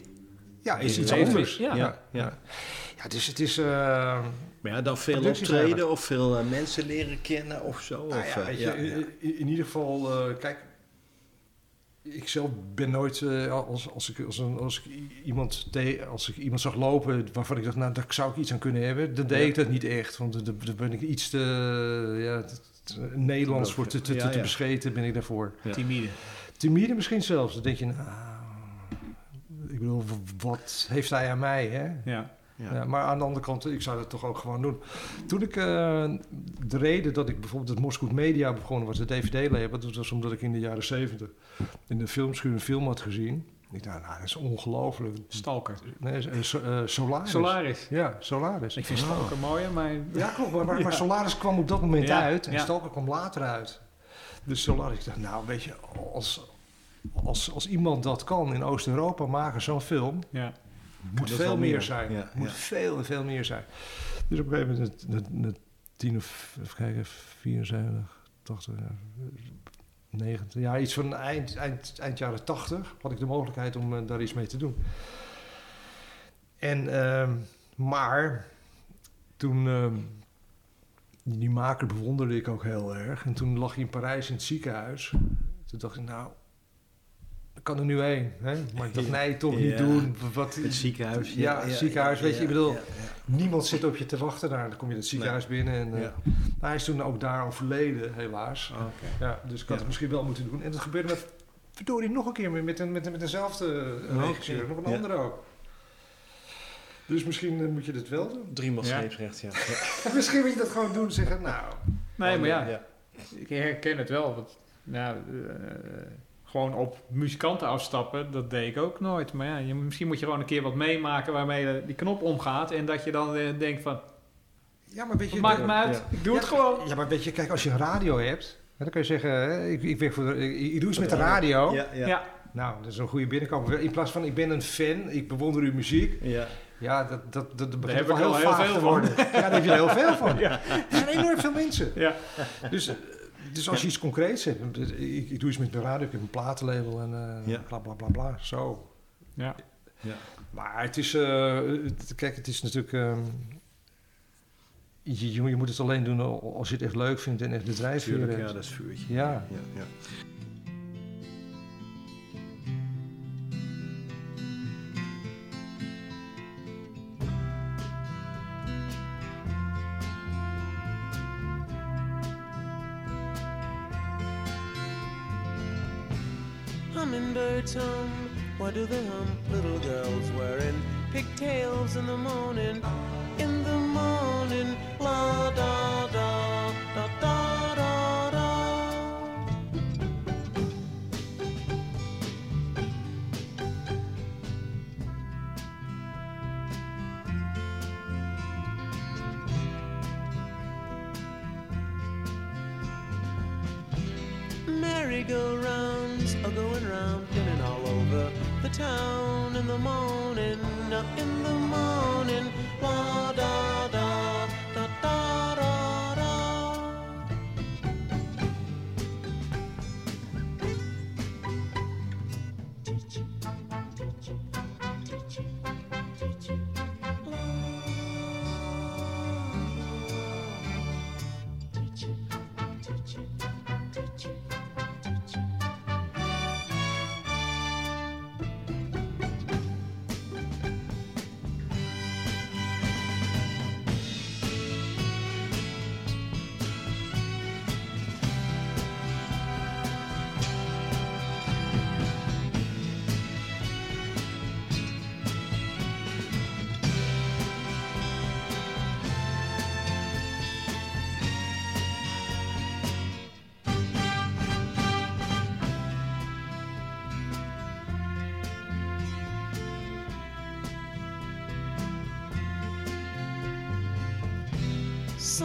Ja, is iets anders. Ja. Ja, ja. Ja, dus het is... eh, Maar ja, dan veel optreden of veel eh, mensen leren kennen of zo. Nou of, ja, weet je, ja, ja. In, in ieder geval, eh, kijk, ik zelf ben nooit, eh, als, als, ik, als, een, als, ik iemand te, als ik iemand zag lopen waarvan ik dacht, nou, daar zou ik iets aan kunnen hebben, dan deed Ja. ik dat niet echt. Want dan ben ik iets te, ja, te- te- Nederlands voor te, te, Ja, te, bescheten ben ik daarvoor. Ja. timide. Timide misschien zelfs. Dan denk je, nou, ik bedoel, wat heeft hij aan mij, hè? Ja. Ja. Ja, maar aan de andere kant, ik zou dat toch ook gewoon doen. Toen ik, eh, de reden dat ik bijvoorbeeld het Moscow Media begonnen was, de DVD-label, dat was omdat ik in de jaren zeventig in de filmschuur een film had gezien. Ik dacht, nou, dat is ongelooflijk. Stalker. Nee, eh, eh, Solaris. Solaris. Ja, Solaris. Ik vind Stalker mooier, maar... Ja, klopt. Maar, maar, maar Solaris kwam op dat moment Ja, uit en ja. Stalker kwam later uit. Dus Solaris, ik dacht, nou, weet je, als, als, als iemand dat kan in Oost-Europa maken, zo'n film, Ja. Moet veel meer meer. zijn. Ja, moet ja. veel en veel meer zijn. Dus op een gegeven moment, de, de tien of, even kijken, 74, 80, ja, 90, ja, iets van eind, eind, eind jaren 80 had ik de mogelijkheid om eh, daar iets mee te doen. En, ehm, maar toen, ehm, die, die maker bewonderde ik ook heel erg. En toen lag hij in Parijs in het ziekenhuis. Toen dacht ik, nou, ik kan er nu heen. Hè? Maar ik dacht, nee, toch niet doen. Wat, Het ziekenhuis. Ja, het ziekenhuis, weet je, ik bedoel- ja, Niemand zit op je te wachten daar. Dan kom je het ziekenhuis binnen. En, ja. eh, hij is toen ook daar overleden, helaas. Oh, Oké. Ja, dus ik had Ja. het misschien wel moeten doen. En dat gebeurde met, verdorie nog een keer met, met, met, met dezelfde eh, Oh, regisseur. oké. Nog een Ja. andere ook. Dus misschien eh, moet je dit wel doen. Driemaal Ja. scheepsrecht, ja. misschien moet je dat gewoon doen en zeggen, nou... Nee, maar ja, ja. ik herken het wel. Want, nou, eh, gewoon op muzikanten afstappen, dat deed ik ook nooit. Maar ja, je, misschien moet je gewoon een keer wat meemaken waarmee de- die knop omgaat. En dat je dan eh, denkt van, Ja, maar weet je... wat maakt de- me uit, ja. ik doe Ja, het gewoon. Ja, maar weet je, kijk, als je een radio hebt... Dan kun je zeggen, hè, ik, ik, werk voor de, ik, ik doe iets met de radio. Ja, ja. Ja, Nou, dat is een goede binnenkomen. In plaats van, ik ben een fan, ik bewonder uw muziek. Ja. Ja, dat, dat, dat, dat begint heb wel ik heel, heel vaag veel te van. worden. Ja, daar heb je er heel veel van. Er zijn enorm veel mensen. ja. Dus, dus als je iets concreets hebt. Ik, ik doe iets met mijn radio, ik heb een platenlabel en eh, Ja. bla bla bla bla. Zo. ja. Ja. Maar het is, eh, het- kijk, het is natuurlijk... ehm, je, je, je moet het alleen doen als je het echt leuk vindt en echt de drijfveer Tuurlijk, hebt. ja, dat is vuurtje. Ja. Ja, Hummingbirds hum, why do they? Little girls wearing pigtails in the morning, in the morning, la da da da da da da. Merry-go-rounds are going round, town in the morning, in the morning, la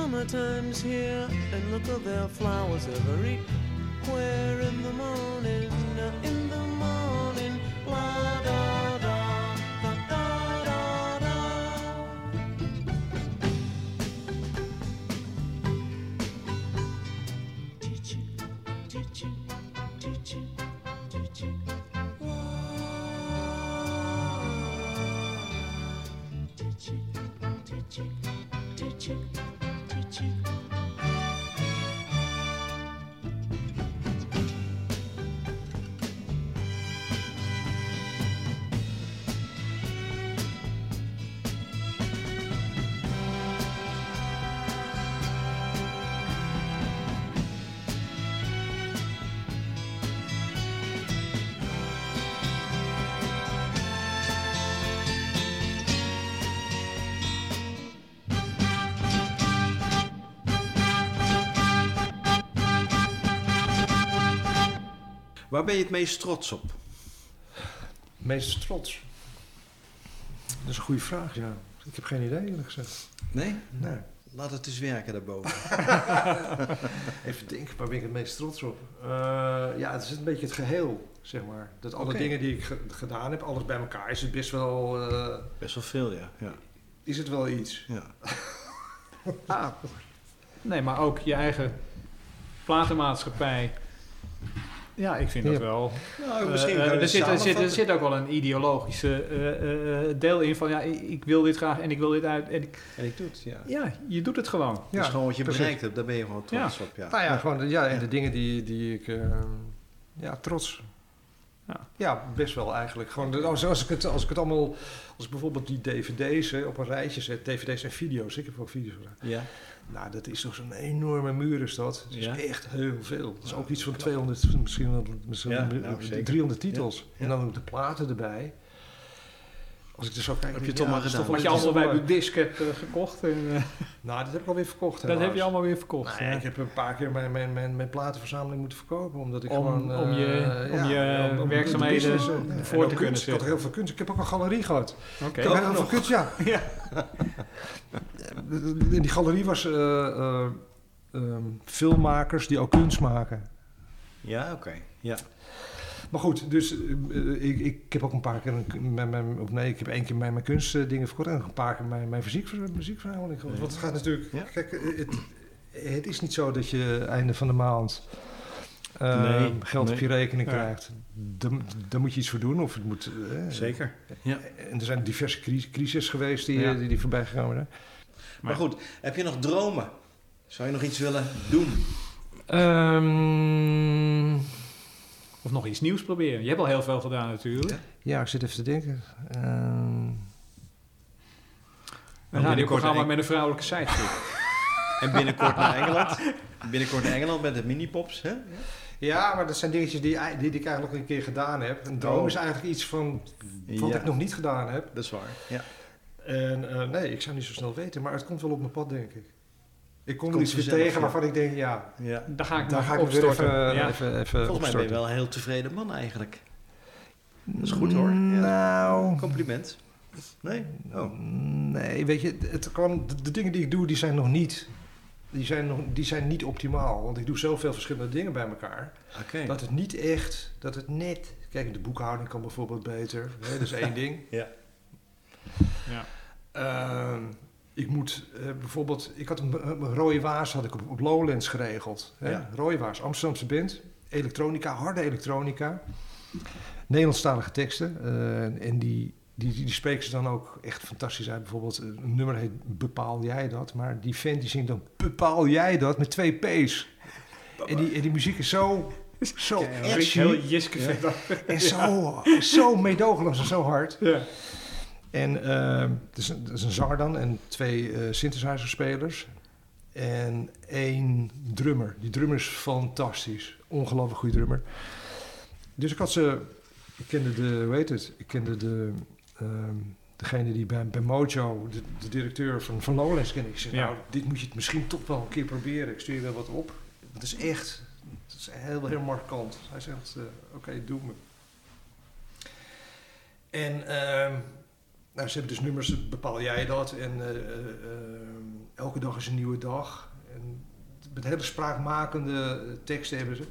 Summertime's here, and look at their flowers everywhere Waar ben je het meest trots op? Meest trots? Dat is een goede vraag, ja. Ik heb geen idee, eerlijk gezegd. Nee? Nee. Laat het eens werken daarboven. Even denken, waar ben ik het meest trots op? Eh, ja, het is een beetje het geheel, zeg maar. Dat alle dingen die ik ge- gedaan heb, alles bij elkaar, is het best wel... eh, Best wel veel, ja. ja. is het wel iets. ja. Ah, nee, maar ook je eigen platenmaatschappij. Ja, ik vind dat Ja. wel. Nou, Eh, misschien kan je er, zit, er, zit, er zit ook wel een ideologische eh, deel in van ja, ik, ik wil dit graag en ik wil dit uit. En ik, En ik doe het, ja. ja, je doet het gewoon. Ja, dus gewoon wat je precies. bereikt hebt, daar ben je gewoon trots op. Ja. Nou ja, gewoon de- ja, en Ja. de dingen die, die ik... ja, trots. Ja. Ja, best wel eigenlijk. Gewoon, als, ik het, als ik het allemaal... Als ik bijvoorbeeld die dvd's hè, op een rijtje zet... dvd's en video's, ik heb ook video's gedaan. Ja. Nou, dat is toch zo'n enorme muur is dat. Het is Ja. echt heel veel. Dat is ook iets van knap. 200, misschien, wel- misschien Ja, wel nou, zeker. 300 titels. En dan ook de platen erbij. Als ik er zo kijk... Heb je toch maar gedaan. Wat je allemaal bij disc hebt eh, gekocht. En, eh, Nou, dat heb ik alweer verkocht. dat heb je allemaal weer verkocht. Ik heb een paar keer mijn, mijn, mijn, mijn platenverzameling moeten verkopen. Omdat ik gewoon... om je- eh, om je om- de werkzaamheden voor te kunnen kunst. Ik had zetten. heel veel kunst. Ik heb ook een galerie gehad. Oké. Ik heb heel veel kunst, ja. Ja. In die galerie was eh, eh, ehm, filmmakers die ook kunst maken. Ja, oké. Ja. Maar goed, dus eh, ik, ik heb ook een paar keer, een, mijn, mijn, of nee, ik heb één keer mijn, mijn kunstdingen verkocht en een paar keer mijn, mijn muziek, muziekverhaling. Want het gaat natuurlijk, Ja. kijk, eh, het, het is niet zo dat je einde van de maand eh, Nee, geld op je rekening Ja. krijgt. Daar, daar moet je iets voor doen of het moet... eh, Zeker. Ja. En er zijn diverse cri- crises geweest die, Ja. eh, die, die voorbij gekomen zijn. Maar goed, heb je nog dromen? Zou je nog iets willen doen? Ehm, Of nog iets nieuws proberen. Je hebt al heel veel gedaan natuurlijk. ja, ik zit even te denken. Ehm, Een radioprogramma een- met een vrouwelijke sidekick. En binnenkort naar Engeland? Binnenkort naar Engeland met de mini-pops, hè? Ja, maar dat zijn dingetjes die, die, die ik eigenlijk een keer gedaan heb. Een droom Oh. is eigenlijk iets van wat Ja. ik nog niet gedaan heb. Dat is waar. Ja. En eh, nee, ik zou niet zo snel weten, maar het komt wel op mijn pad, denk ik. Ik kom er iets weer tegen ja. waarvan ik denk, ja, ja. Daar ga ik daar ga ik weer even, ja. even, even Volgens mij ben je wel een heel tevreden man eigenlijk. Dat is goed hoor. Ja. Nou, Compliment. Nee? Oh. nee, weet je, het kan, de, de dingen die ik doe, die zijn nog niet, die zijn nog, die zijn niet optimaal. Want ik doe zoveel verschillende dingen bij elkaar. Oké. Dat het niet echt, dat het net... Kijk, de boekhouding kan bijvoorbeeld beter. Hè, dat is één ding. Ja. Ja. Ehm, ik moet eh, bijvoorbeeld... Ik had een, een rode waas had ik op, op Lowlands geregeld. Hè? Ja. Rode waas, Amsterdamse band. Elektronica, harde elektronica. Nederlandstalige teksten. eh, en die, die, die, spreken ze dan ook echt fantastisch uit. Bijvoorbeeld eh, een nummer heet Bepaal jij dat? Maar die vent die zingt dan Bepaal jij dat? Met twee P's. En die, en die muziek is zo... Zo Heel Jiske Ja. vet. en zo, zo meedogenloos en zo hard. Ja. En ehm, het, is een, het is een zanger dan en twee eh synthesizer-spelers. En één drummer. Die drummer is fantastisch. Ongelooflijk goede drummer. Dus ik had ze... Ik kende de... Hoe heet het? Ik kende de... ehm, degene die bij, bij Mojo, de, de directeur van, van Lowlands kende. Ik Ja. nou, dit moet je misschien toch wel een keer proberen. Ik stuur je wel wat op. Het is echt... Het is heel, heel markant. Hij zegt, eh, oké, doe me. En ehm, nou, ze hebben dus nummers, bepaal jij dat. En eh, eh, ehm, elke dag is een nieuwe dag. En met hele spraakmakende eh, teksten hebben ze.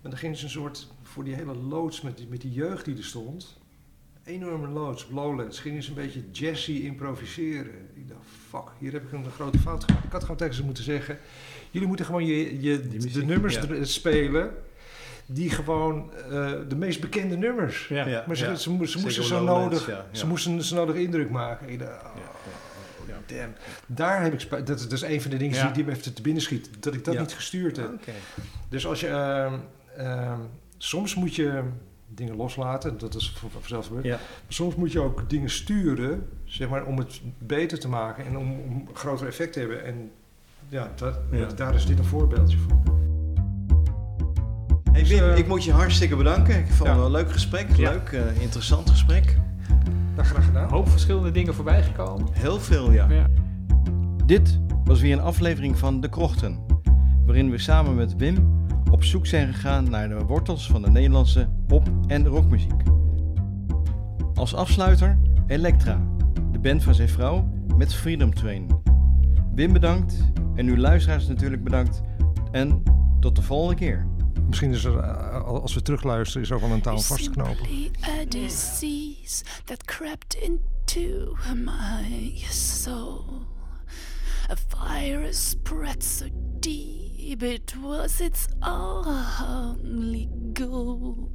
Maar dan gingen ze een soort, voor die hele loods met die, met die jeugd die er stond. Enorme loods, Lowlands. Gingen ze een beetje jazzy improviseren. Ik dacht, fuck, hier heb ik een grote fout gemaakt. Ik had gewoon tegen ze moeten zeggen... Jullie moeten gewoon je, de muziek, nummers ja. er- spelen... die gewoon eh, de meest bekende nummers... Ja. Ja, Maar ze, ja. ze, mo- ze Zeker moesten zo nodig, ja, ja. ze moesten zo nodig indruk maken. Ik dacht, oh, Ja, ja. damn. Daar heb ik spijt. Dat, dat is een van de dingen Ja. die, me even te binnen schiet. Dat ik dat Ja. niet gestuurd heb. Dus als je... ehm, ehm, soms moet je dingen loslaten. Dat is voor- vanzelf gebeurd. Ja. Soms moet je ook dingen sturen. Zeg maar, om het beter te maken. En om, om een groter effect te hebben. En ja, dat, Ja. daar is dit een voorbeeldje van. Hey Dus, Wim, eh, ik moet je hartstikke bedanken. Ik vond het wel een leuk gesprek. Ja. Leuk, eh, interessant gesprek. Nou, graag gedaan. Een hoop verschillende dingen voorbij gekomen. Heel veel, ja. Ja. Dit was weer een aflevering van De Krochten. Waarin we samen met Wim op op zoek zijn gegaan naar de wortels van de Nederlandse pop- en rockmuziek. Als afsluiter Elektra, de band van zijn vrouw met Freedom Train. Wim bedankt en uw luisteraars natuurlijk bedankt en tot de volgende keer. Misschien is er, eh, als we terugluisteren, is ook wel een touw vast te knopen. Simply a disease that crept into my soul. A virus spread so deep, it was its only goal.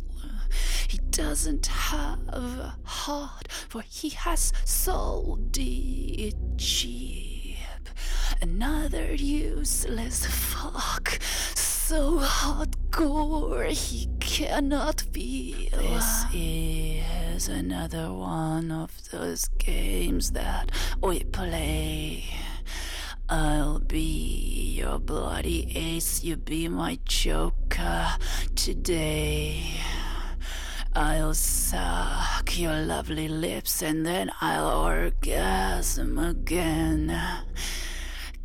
He doesn't have a heart, for he has sold it cheap. Another useless fuck, so hardcore he cannot feel. This is another one of those games that we play. I'll be your bloody ace, you be my joker today. I'll suck your lovely lips and then I'll orgasm again.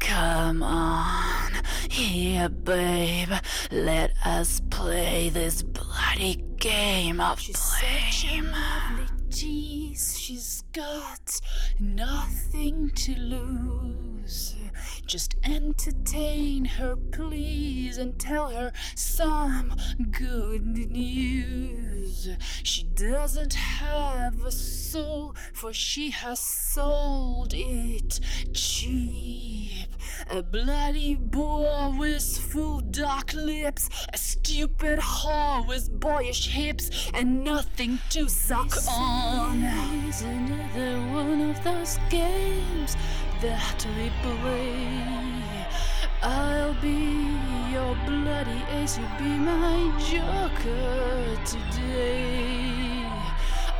Come on, here, babe. Let us play this bloody game of She's such lovely tease. She's got nothing to lose. Just entertain her, please, and tell her some good news. She doesn't have a soul, for she has sold it cheap. A bloody boar with full dark lips, a stupid whore with boyish hips, and nothing to suck on. Is another one of those games that we play. I'll be your bloody ace, you'll be my joker today.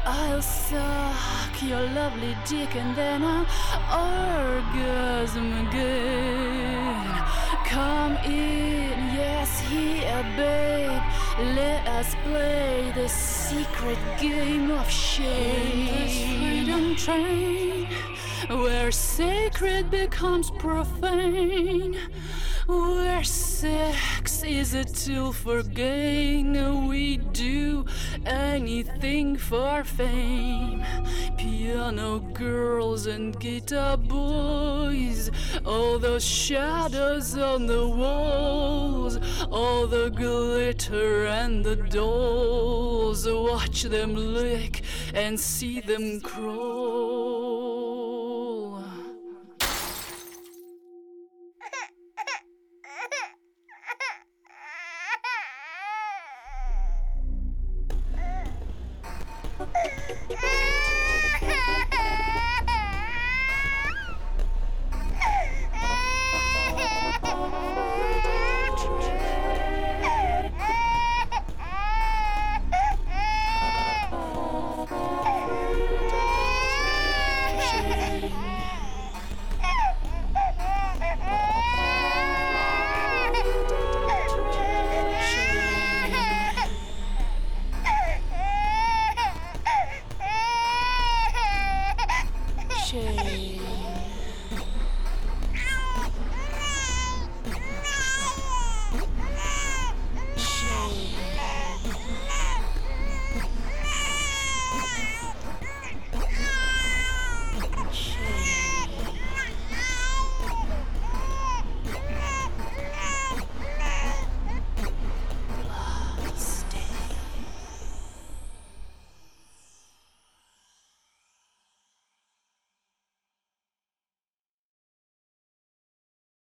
I'll suck your lovely dick and then I'll orgasm again. Come in, yes, here, babe. Let us play the secret game of shame. Freedom train, where sacred becomes profane. Where sex is a tool for gain, we do anything for fame. Piano girls and guitar boys, all those shadows on the walls, all the glitter and the dolls. Watch them lick and see them crawl.